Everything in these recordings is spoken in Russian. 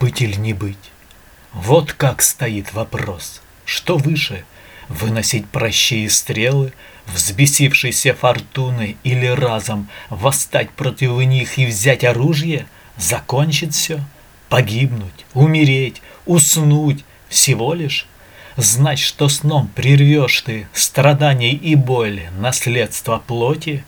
Быть или не быть? Вот как стоит вопрос. Что выше? Выносить прощи и стрелы, взбесившейся фортуны или разом восстать против них и взять оружие? Закончить все? Погибнуть, умереть, уснуть всего лишь? Знать, что сном прервешь ты страдания и боль, наследство плоти?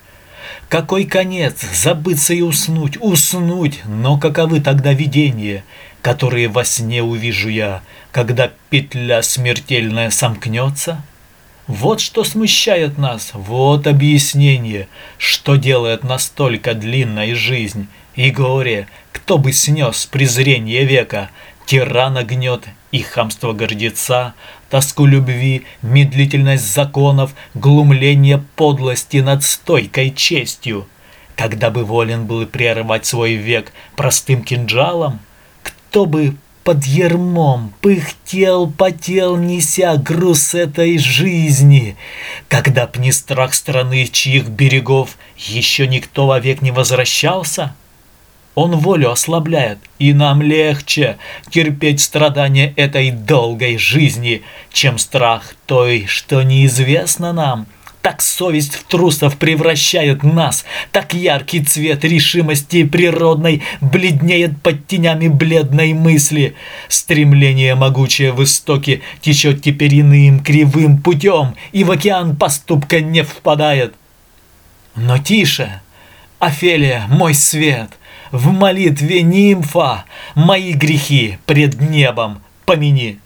Какой конец? Забыться и уснуть, уснуть, но каковы тогда видения, которые во сне увижу я, когда петля смертельная сомкнется? Вот что смущает нас, вот объяснение, что делает настолько длинной жизнь и горе, кто бы снес презрение века, тирана гнет и хамство гордеца, тоску любви, медлительность законов, глумление подлости над стойкой честью. Когда бы волен был прервать свой век простым кинжалом, кто бы под ермом пыхтел, потел, неся груз этой жизни, когда б не страх страны, чьих берегов еще никто вовек не возвращался — он волю ослабляет, и нам легче терпеть страдания этой долгой жизни, чем страх той, что неизвестно нам. Так совесть в трусов превращает нас, так яркий цвет решимости природной бледнеет под тенями бледной мысли. Стремление могучее в истоке течет теперь иным кривым путем, и в океан поступка не впадает. Но тише, Офелия, мой свет, в молитве нимфа мои грехи пред небом помяни.